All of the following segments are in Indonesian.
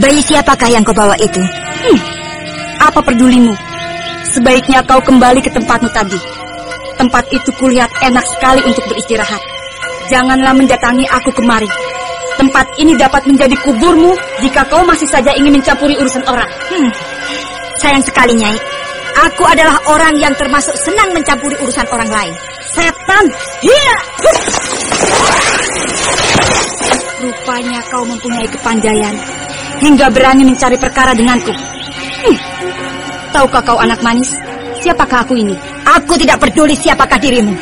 Bayi siapakah yang kau bawa itu? Hmm. Apa pedulimu? Sebaiknya kau kembali ke tempatmu tadi. Tempat itu kulihat enak sekali untuk beristirahat. Janganlah mendatangi aku kemari. Tempat ini dapat menjadi kuburmu jika kau masih saja ingin mencampuri urusan orang. Hmm. Sayang sekali, Nyai. Aku adalah orang yang termasuk senang mencampuri urusan orang lain. Setan! Iya! Rupanya kau mempunyai kepandaian hingga berani mencari perkara denganku. Hmm. Tahukah kau anak manis? Siapakah aku ini? Aku tidak peduli siapakah dirimu.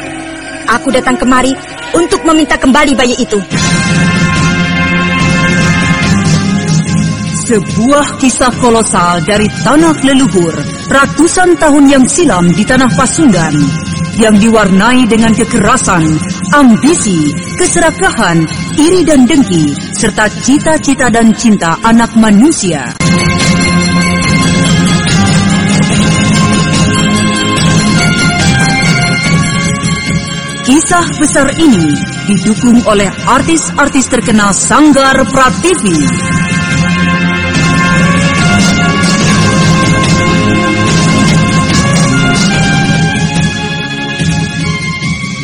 Aku datang kemari untuk meminta kembali bayi itu. Sebuah kisah kolosal dari tanah leluhur ratusan tahun yang silam di tanah Pasundan yang diwarnai dengan kekerasan, ambisi, keserakahan, iri dan dengki, serta cita-cita dan cinta anak manusia. Kisah besar ini didukung oleh artis-artis terkenal Sanggar Prativi.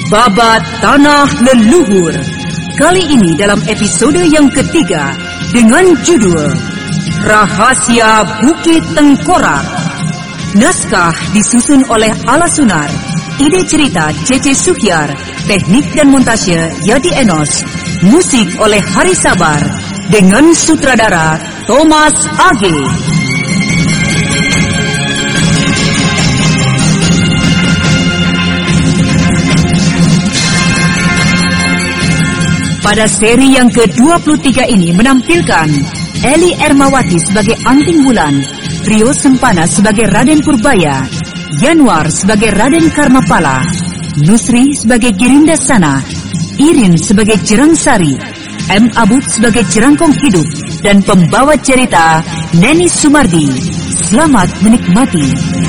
Babat Tanah Leluhur. Kali ini dalam episode yang ketiga dengan judul Rahasia Bukit Tengkorak. Naskah disusun oleh Ala Sunar Ide cerita Cece Suhyar, teknik dan montase Yadi Enos, musik oleh Hari Sabar, dengan sutradara Thomas Age. Pada seri yang ke-23 ini menampilkan Eli Ermawati sebagai Anting Bulan, Rio Sempana sebagai Raden Purbaya, Januar sebagai Raden Karmapala, Nusri sebagai Girinda Sana, Irin sebagai Sari, M. Abud sebagai Jerangkong Hidup, dan pembawa cerita Neni Sumardi. Selamat menikmati.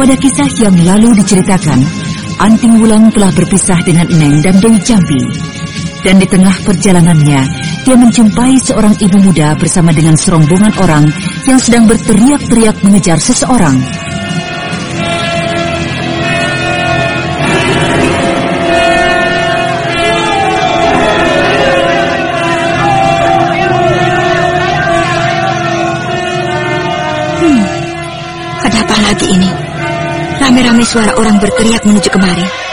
Pada kisah yang lalu diceritakan, Anting Wulan telah berpisah dengan Neng dan Dewi Jambi. Dan di tengah perjalanannya, dia menjumpai seorang ibu muda bersama dengan serombongan orang yang sedang berteriak-teriak mengejar seseorang. Suara orang berteriak menuju kemari.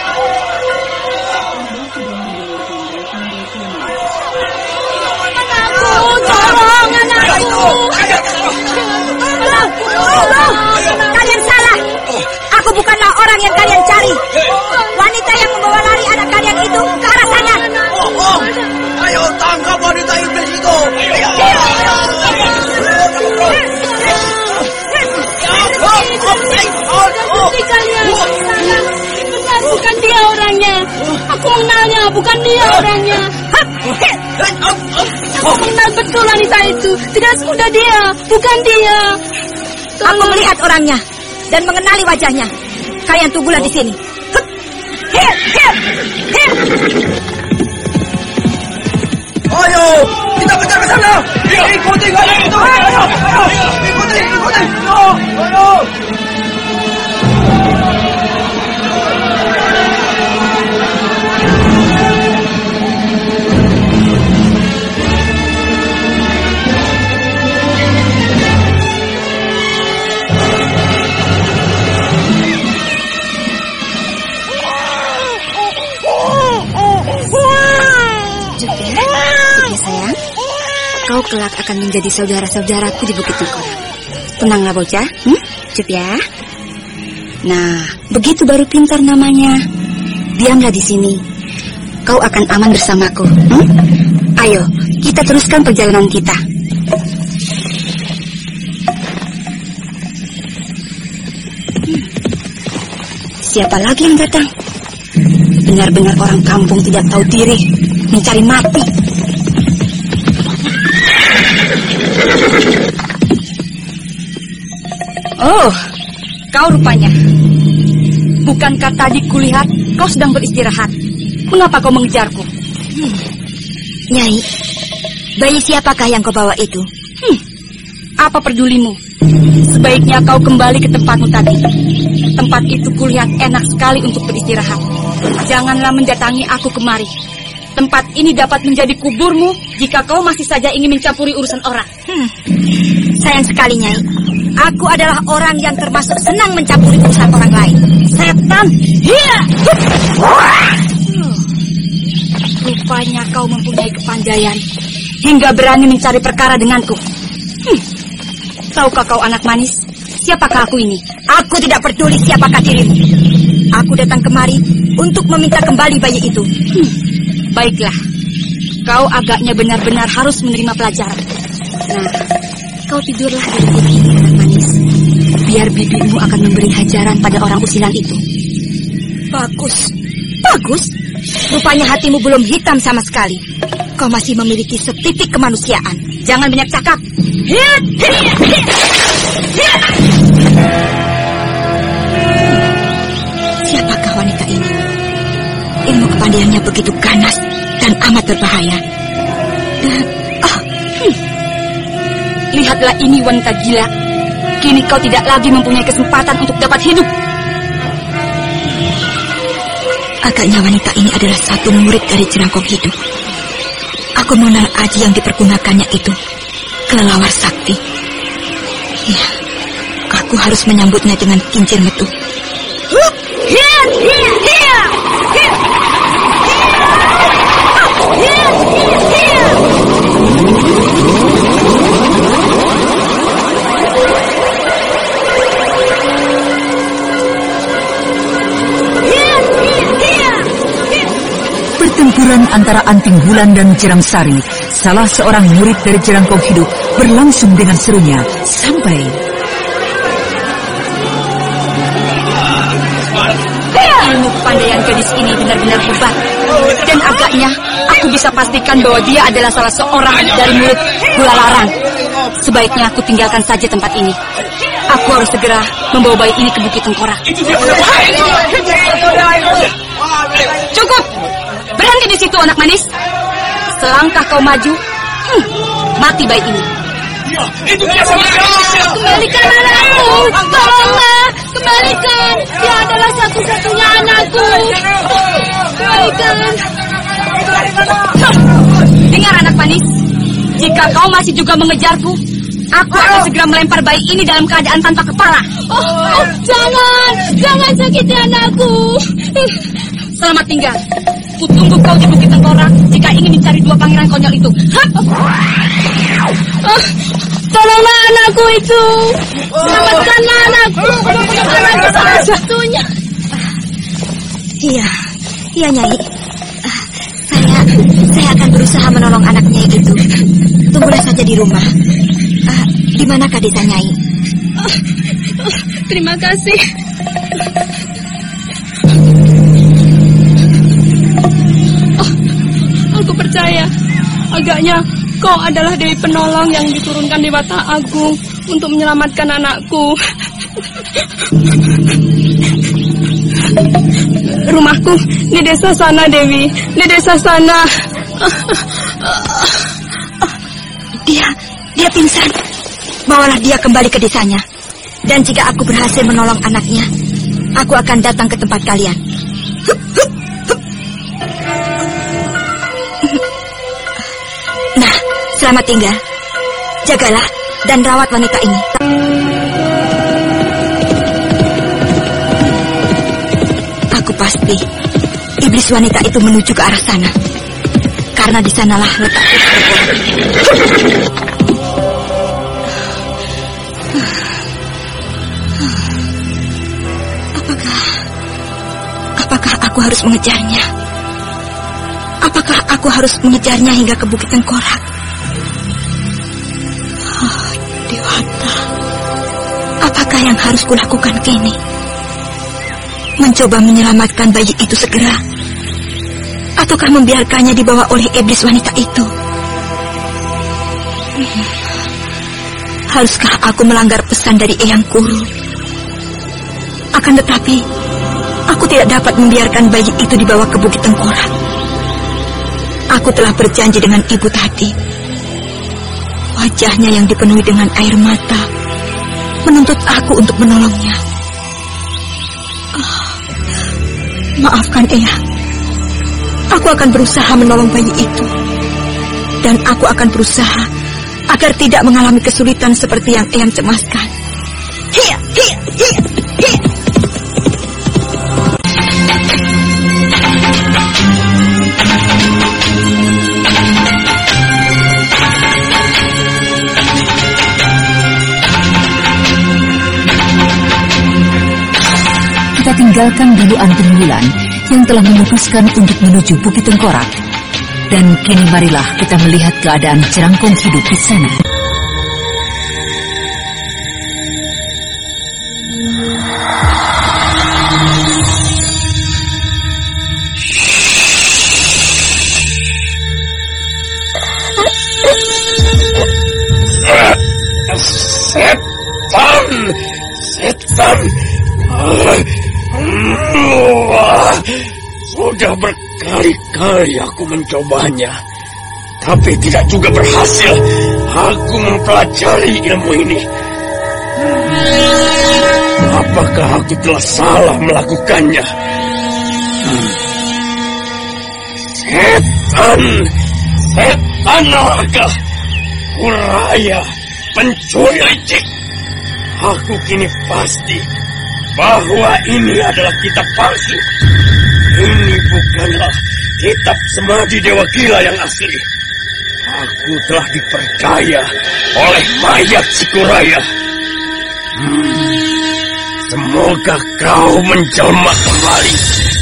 Kalian. Benar, bukan dia orangnya. Aku mengenalnya, bukan dia orangnya. Aku mengenal betul wanita itu. Tidak semudah dia, bukan dia. Aku melihat orangnya dan mengenali wajahnya. Kalian tunggulah di sini. Ayo, kita kejar ke sana. Ikuti kalian itu. Ayo, ayo, ikuti, ikuti. Ayo, ayo. Kau kelak akan menjadi saudara-saudaraku di Bukit Tengkorak. Tenanglah bocah, hmm? Cut ya. Nah, begitu baru pintar namanya. Diamlah di sini. Kau akan aman bersamaku. Hmm? Ayo, kita teruskan perjalanan kita. Siapa lagi yang datang? Benar-benar orang kampung tidak tahu diri, mencari mati. Oh, kau rupanya. Bukankah tadi kulihat kau sedang beristirahat? Mengapa kau mengejarku? Hmm. Nyai, bayi siapakah yang kau bawa itu? Hmm, apa pedulimu? Sebaiknya kau kembali ke tempatmu tadi. Tempat itu kulihat enak sekali untuk beristirahat. Janganlah mendatangi aku kemari. Tempat ini dapat menjadi kuburmu jika kau masih saja ingin mencampuri urusan orang. Hmm. Sayang sekali, Nyai. Aku adalah orang yang termasuk senang mencampuri urusan orang lain. Setan! Iya! Rupanya kau mempunyai kepandaian hingga berani mencari perkara denganku. Hmm. Tahukah kau anak manis? Siapakah aku ini? Aku tidak peduli siapakah dirimu. Aku datang kemari untuk meminta kembali bayi itu. Hmm. Baiklah. Kau agaknya benar-benar harus menerima pelajaran. Nah, kau tidurlah di rumah ini, anak manis. Biar bibimu akan memberi hajaran pada orang usilan itu. Bagus. Bagus. Rupanya hatimu belum hitam sama sekali. Kau masih memiliki setitik kemanusiaan. Jangan banyak cakap. Hit, hit, hit, hit. Siapakah wanita ini? Ilmu kepandaiannya begitu ganas dan amat berbahaya. Lihatlah ini wanita gila. Kini kau tidak lagi mempunyai kesempatan untuk dapat hidup. Agaknya wanita ini adalah satu murid dari Jerangkong Hidup. Aku mengenal aji yang dipergunakannya itu. Kelelawar sakti. Ya, aku harus menyambutnya dengan kincir metu. Pertempuran antara Anting Bulan dan Jerang Sari, salah seorang murid dari Jerangkong Hidup, berlangsung dengan serunya sampai Ilmu kepandaian gadis ini benar-benar hebat. Dan agaknya aku bisa pastikan bahwa dia adalah salah seorang dari murid gula larang. Sebaiknya aku tinggalkan saja tempat ini. Aku harus segera membawa bayi ini ke Bukit Tengkorak. Cukup! Berhenti di situ anak manis. Selangkah kau maju, hmm, mati bayi ini. Kembalikan anakku, tolonglah, kembalikan. Dia adalah satu-satunya anakku. Kembalikan. Dengar anak manis, jika kau masih juga mengejarku, aku akan segera melempar bayi ini dalam keadaan tanpa kepala. Oh, oh, jangan, jangan sakiti anakku. Selamat tinggal. Kutunggu kau di Bukit Tengkorak jika ingin mencari dua pangeran konyol itu. Hap! Oh, tolonglah anakku itu. Selamatkanlah anakku. Anakku salah satunya. Iya, iya Nyai. Ah, Saya, saya akan berusaha menolong anak Nyai itu. Tunggulah saja di rumah. Ah, di manakah desa Nyai? Terima kasih. Percaya. Agaknya kau adalah Dewi Penolong yang diturunkan Dewata Agung untuk menyelamatkan anakku. Rumahku di desa sana, Dewi. Di desa sana. Dia, dia pingsan. Bawalah dia kembali ke desanya. Dan jika aku berhasil menolong anaknya, aku akan datang ke tempat kalian. Selamat tinggal. Jagalah dan rawat wanita ini. Aku pasti iblis wanita itu menuju ke arah sana. karena di sanalah letak. Apakah apakah aku harus mengejarnya? Apakah aku harus mengejarnya hingga ke Bukit Tengkorak? Apakah yang harus kulakukan kini? Mencoba menyelamatkan bayi itu segera? Ataukah membiarkannya dibawa oleh iblis wanita itu? Hmm. Haruskah aku melanggar pesan dari Eyang Kuru? Akan tetapi, aku tidak dapat membiarkan bayi itu dibawa ke Bukit Tengkorak. Aku telah berjanji dengan ibu tadi. Wajahnya yang dipenuhi dengan air mata menuntut aku untuk menolongnya. Ah, maafkan Eyang. Aku akan berusaha menolong bayi itu. Dan aku akan berusaha agar tidak mengalami kesulitan seperti yang Eyang cemaskan. Hiya, hiya, hiya. Tinggalkan dulu Anting Wulan yang telah memutuskan untuk menuju Bukit Tengkorak. Dan kini marilah kita melihat keadaan cerangkong hidup di sana. Berkali-kali aku mencobanya. Tapi tidak juga berhasil. Aku mempelajari ilmu ini. Apakah aku telah salah melakukannya? Hmm. Setan! Setan neraka! Kuraya! Pencuri licik! Aku kini pasti bahwa ini adalah kitab palsu. Ini bukanlah kitab semadi Dewa Gila yang asli. Aku telah dipercaya oleh mayat Sikuraya. Hmm, semoga kau menjelma kembali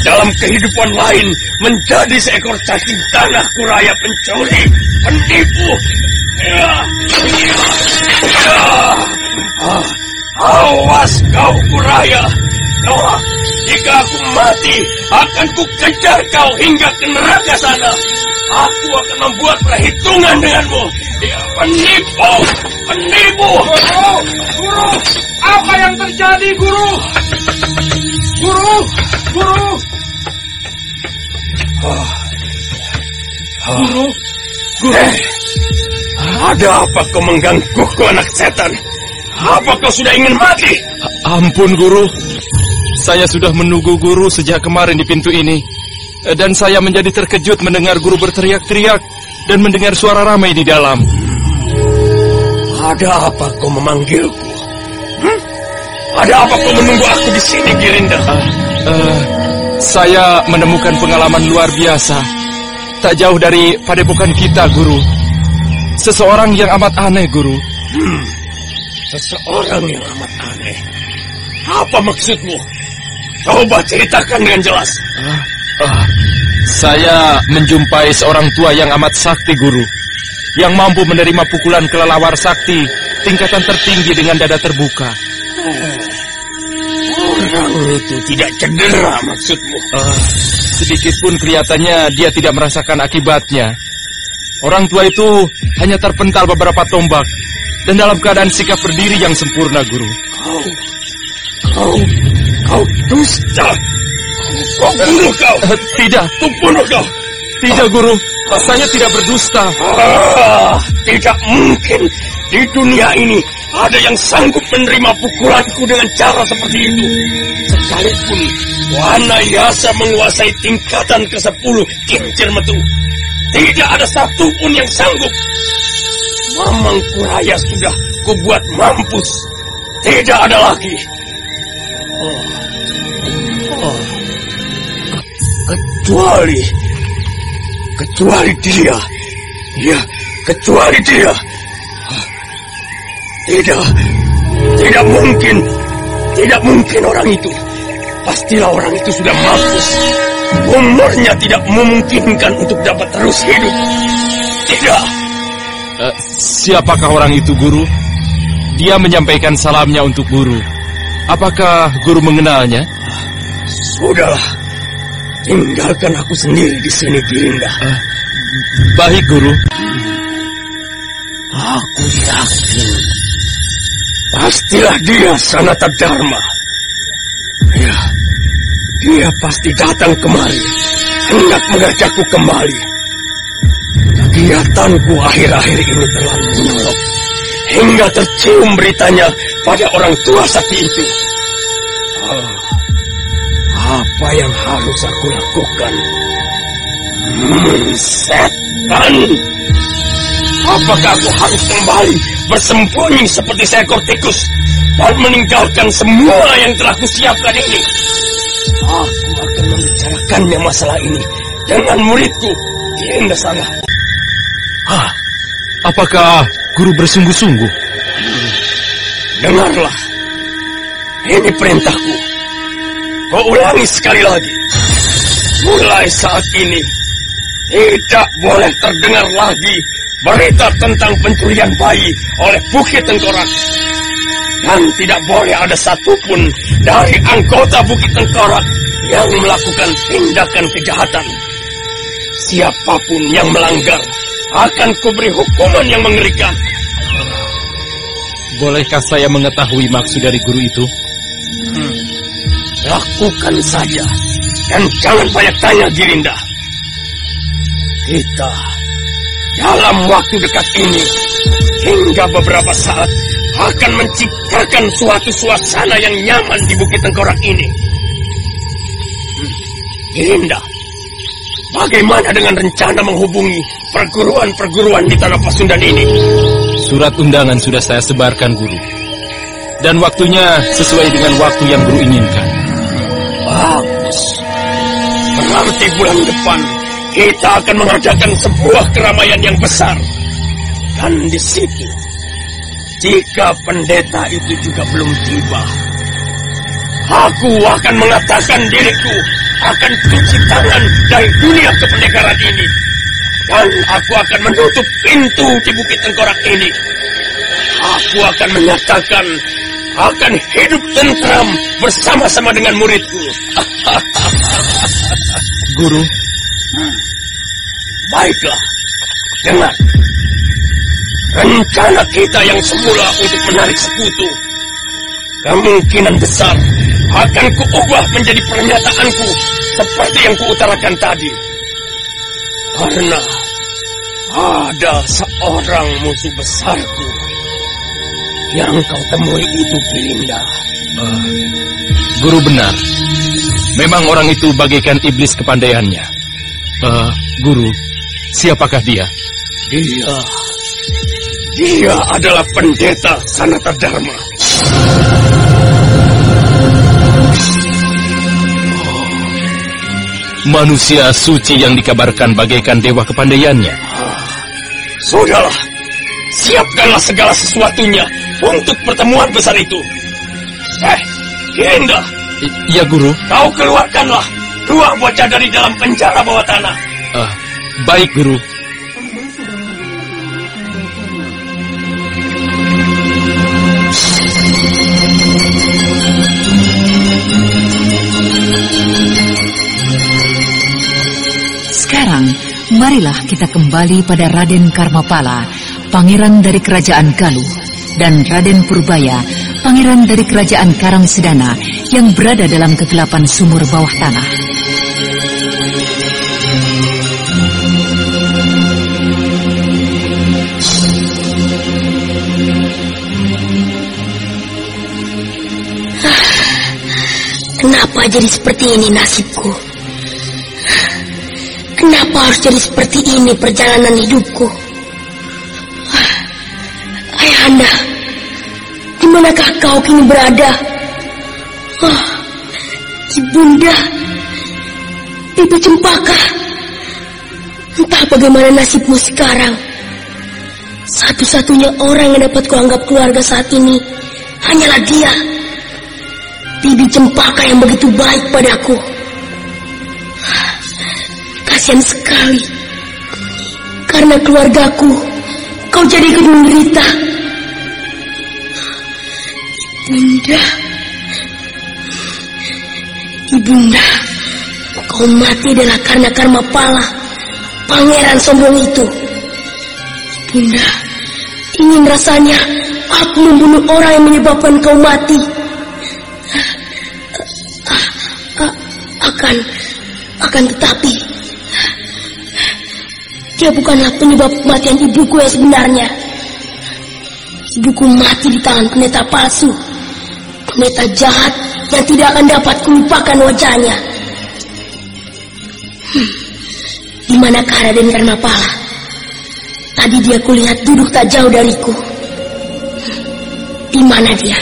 dalam kehidupan lain menjadi seekor cacing tanah Kuraya pencuri, penipu. Ah. Awas kau Kuraya. Noah, jika aku mati, akan ku kejar kau hingga ke neraka sana. Aku akan membuat perhitungan denganmu. Ya, penipu, penipu. Guru, guru, apa yang terjadi, guru? Guru, guru. Oh. Oh. Guru, guru. Eh, ada apa kau menggangguku anak setan? Apa kau sudah ingin mati? Ampun, Guru. Saya sudah menunggu Guru sejak kemarin di pintu ini. Dan saya menjadi terkejut mendengar Guru berteriak-teriak dan mendengar suara ramai di dalam. Ada apa kau memanggilku? Hmm? Ada apa kau menunggu aku di sini, Girinda? Uh, uh, saya menemukan pengalaman luar biasa. Tak jauh dari padepokan kita, Guru. Seseorang yang amat aneh, Guru. Hmm. Seseorang yang amat aneh. Apa maksudmu? Coba ceritakan dengan jelas. Uh, uh, saya menjumpai seorang tua yang amat sakti, Guru. Yang mampu menerima pukulan kelelawar sakti tingkatan tertinggi dengan dada terbuka. Oh, orang itu tidak cedera maksudmu? Uh, sedikit pun kelihatannya dia tidak merasakan akibatnya. Orang tua itu hanya terpental beberapa tombak dan dalam keadaan sikap berdiri yang sempurna, Guru. Kau, kau, kau dusta. Kau bunuh kau. Uh, tidak. Kau bunuh kau. Tidak, Guru. Saya tidak berdusta. Ah, tidak mungkin di dunia ini ada yang sanggup menerima pukulanku dengan cara seperti itu. Sekalipun Wana Yasa menguasai tingkatan ke-10 kincir metu. Tidak ada satupun yang sanggup. Mamang Kuraya sudah kubuat mampus. Tidak ada lagi. Oh. Oh. Kecuali Kecuali dia. Ya, kecuali dia. Tidak. Tidak mungkin. Tidak mungkin orang itu. Pastilah orang itu sudah mampus. Umurnya tidak memungkinkan untuk dapat terus hidup. Tidak. Uh, siapakah orang itu, Guru? Dia menyampaikan salamnya untuk Guru. Apakah Guru mengenalnya? Sudahlah. Tinggalkan aku sendiri di sini, Girinda. Uh, baik, Guru. Aku yakin. Pastilah dia Sanata Dharma. Ya, dia pasti datang kemari. Hendak mengajakku kembali. Kegiatanku akhir-akhir ini terlalu menyolok. Hingga tercium beritanya pada orang tua sakti itu. Oh, apa yang harus aku lakukan? Hmm, setan! Apakah aku harus kembali bersembunyi seperti seekor tikus dan meninggalkan semua yang telah kusiapkan ini? Aku akan membicarakannya masalah ini dengan muridku, Yenda Sana. Ah, apakah guru bersungguh-sungguh? Hmm. Dengarlah, ini perintahku. Kau ulangi sekali lagi. Mulai saat ini, tidak boleh terdengar lagi berita tentang pencurian bayi oleh Bukit Tengkorak. Dan tidak boleh ada satupun dari anggota Bukit Tengkorak yang melakukan tindakan kejahatan. Siapa pun yang melanggar akan kuberi hukuman yang mengerikan. Bolehkah saya mengetahui maksud dari guru itu? Hmm. Lakukan saja. Dan jangan banyak tanya, Girinda. Kita dalam waktu dekat ini hingga beberapa saat akan menciptakan suatu suasana yang nyaman di Bukit Tengkorak ini. Hmm. Girinda, bagaimana dengan rencana menghubungi perguruan-perguruan di Tanah Pasundan ini? Surat undangan sudah saya sebarkan, Guru. Dan waktunya sesuai dengan waktu yang Guru inginkan. Bagus. Berarti bulan depan kita akan mengadakan sebuah keramaian yang besar. Dan di situ, jika pendeta itu juga belum tiba, aku akan mengatakan diriku akan cuci tangan dari dunia kependekaran ini. Dan aku akan menutup pintu di Bukit Tengkorak ini. Aku akan menyatakan akan hidup tentram bersama-sama dengan muridku. Guru, Baiklah, dengar. Rencana kita yang semula untuk menarik sekutu, kemungkinan besar akan kuubah menjadi pernyataanku seperti yang kuutarakan tadi. Karena ada seorang musuh besarku yang kau temui itu, Kilinda. Uh, guru benar. Memang orang itu bagaikan iblis kepandaiannya. Uh, guru, siapakah dia? Dia, dia adalah pendeta Sanata Dharma. Manusia suci yang dikabarkan bagaikan dewa kepandaiannya. Sudahlah, siapkanlah segala sesuatunya untuk pertemuan besar itu. Eh, Genda. Ya, Guru. Kau keluarkanlah dua bocah dari dalam penjara bawah tanah. Uh, baik, Guru. Marilah kita kembali pada Raden Karmapala, pangeran dari kerajaan Galuh, dan Raden Purbaya, pangeran dari kerajaan Karangsedana yang berada dalam kegelapan sumur bawah tanah. Kenapa jadi seperti ini nasibku? Kenapa harus jadi seperti ini perjalanan hidupku? Ayahanda, di manakah kau kini berada? Oh, Ibunda, Ibu Cempaka. Entah bagaimana nasibmu sekarang. Satu-satunya orang yang dapat kuanggap keluarga saat ini hanyalah dia. Bibi Cempaka yang begitu baik padaku. Kasihan sekali. Karena keluargaku, kau jadi ikut menderita. Ibunda. Ibunda, kau mati adalah karena karma pala. Pangeran sombong itu. Ibunda, ingin rasanya aku membunuh orang yang menyebabkan kau mati. Akan, akan tetapi, dia bukanlah penyebab kematian ibuku yang sebenarnya. Ibuku mati di tangan pendeta palsu. Pendeta jahat yang tidak akan dapat kulupakan wajahnya. Hmm. Di mana Raden Karmapala? Tadi dia kulihat duduk tak jauh dariku. Di mana dia?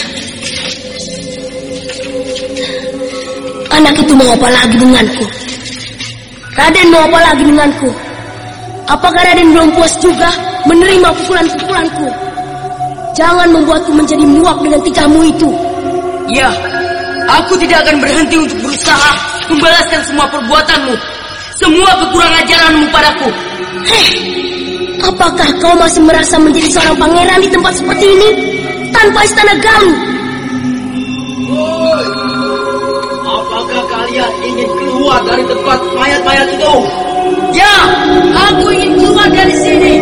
Anak itu mau apa lagi denganku? Raden mau apa lagi denganku? Apakah Raden belum puas juga menerima pukulan-pukulanku? Jangan membuatku menjadi muak dengan tingkahmu itu. Ya, aku tidak akan berhenti untuk berusaha membalaskan semua perbuatanmu. Semua kekurangan ajaranmu padaku. Heh, apakah kau masih merasa menjadi seorang pangeran di tempat seperti ini? Tanpa istana Galuh? Apakah kalian ingin keluar dari tempat mayat-mayat itu? Ya, aku ingin keluar dari sini.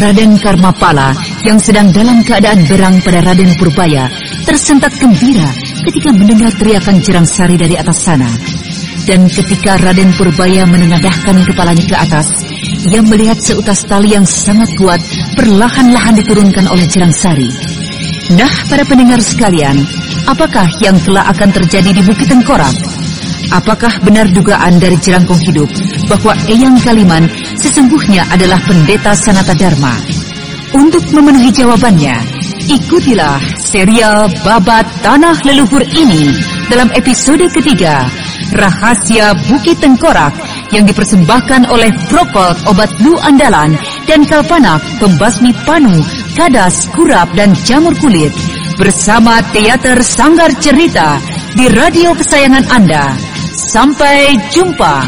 Raden Karmapala yang sedang dalam keadaan berang pada Raden Purbaya tersentak gembira ketika mendengar teriakan Jerang Sari dari atas sana. Dan ketika Raden Purbaya menengadahkan kepalanya ke atas, ia melihat seutas tali yang sangat kuat perlahan-lahan diturunkan oleh Jerang Sari. Nah, para pendengar sekalian, apakah yang telah akan terjadi di Bukit Tengkorak? Apakah benar dugaan dari Jerangkong Hidup bahwa Eyang Kaliman sesungguhnya adalah pendeta Sanata Dharma? Untuk memenuhi jawabannya, ikutilah serial Babat Tanah Leluhur ini dalam episode ketiga, Rahasia Bukit Tengkorak yang dipersembahkan oleh Prokot Obat Lu Andalan dan Kalpanak Pembasmi Panu, Kadas, Kurap, dan Jamur Kulit bersama Teater Sanggar Cerita di radio kesayangan Anda. Sampai jumpa.